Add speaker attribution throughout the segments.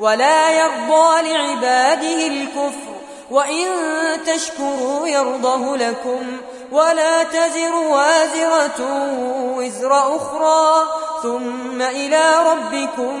Speaker 1: ولا يرضى لعباده الكفر وإن تشكروا يرضه لكم ولا تزر وازرة وزر أخرى ثم إلى ربكم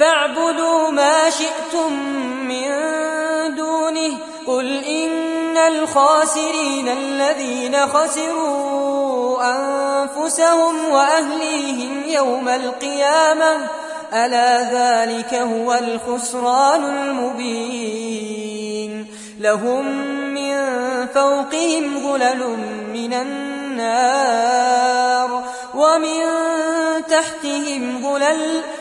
Speaker 1: فاعبدوا ما شئتم من دونه قل إن الخاسرين الذين خسروا أنفسهم وأهليهم يوم القيامة ألا ذلك هو الخسران المبين لهم من فوقهم ظلل من النار ومن تحتهم ظلل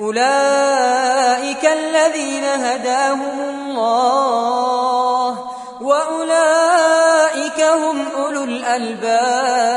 Speaker 1: أولئك الذين هداهم الله وأولئك هم أولو الألباب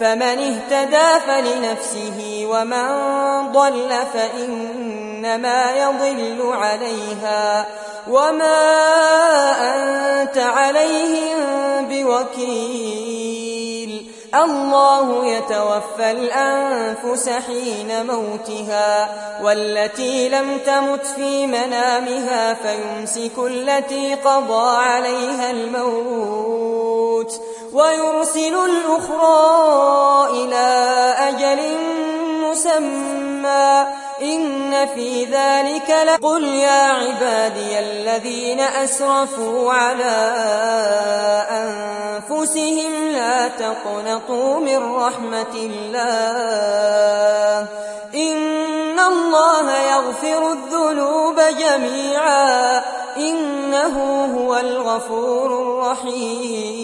Speaker 1: فمن اهتدى فلنفسه ومن ضل فإنما يضل عليها وما أنت عليهم بوكيل الله يتوفى الأنفس حين موتها والتي لم تمت في منامها فيمسك التي قضى عليها الموت ويرسل الأخرى إلى أجل مسمى. إن في ذلك لقل يا عبادي الذين أسرفوا على أنفسهم لا تقنطوا من رحمة الله. إن الله يغفر الذنوب جميعا. إنه هو الغفور الرحيم.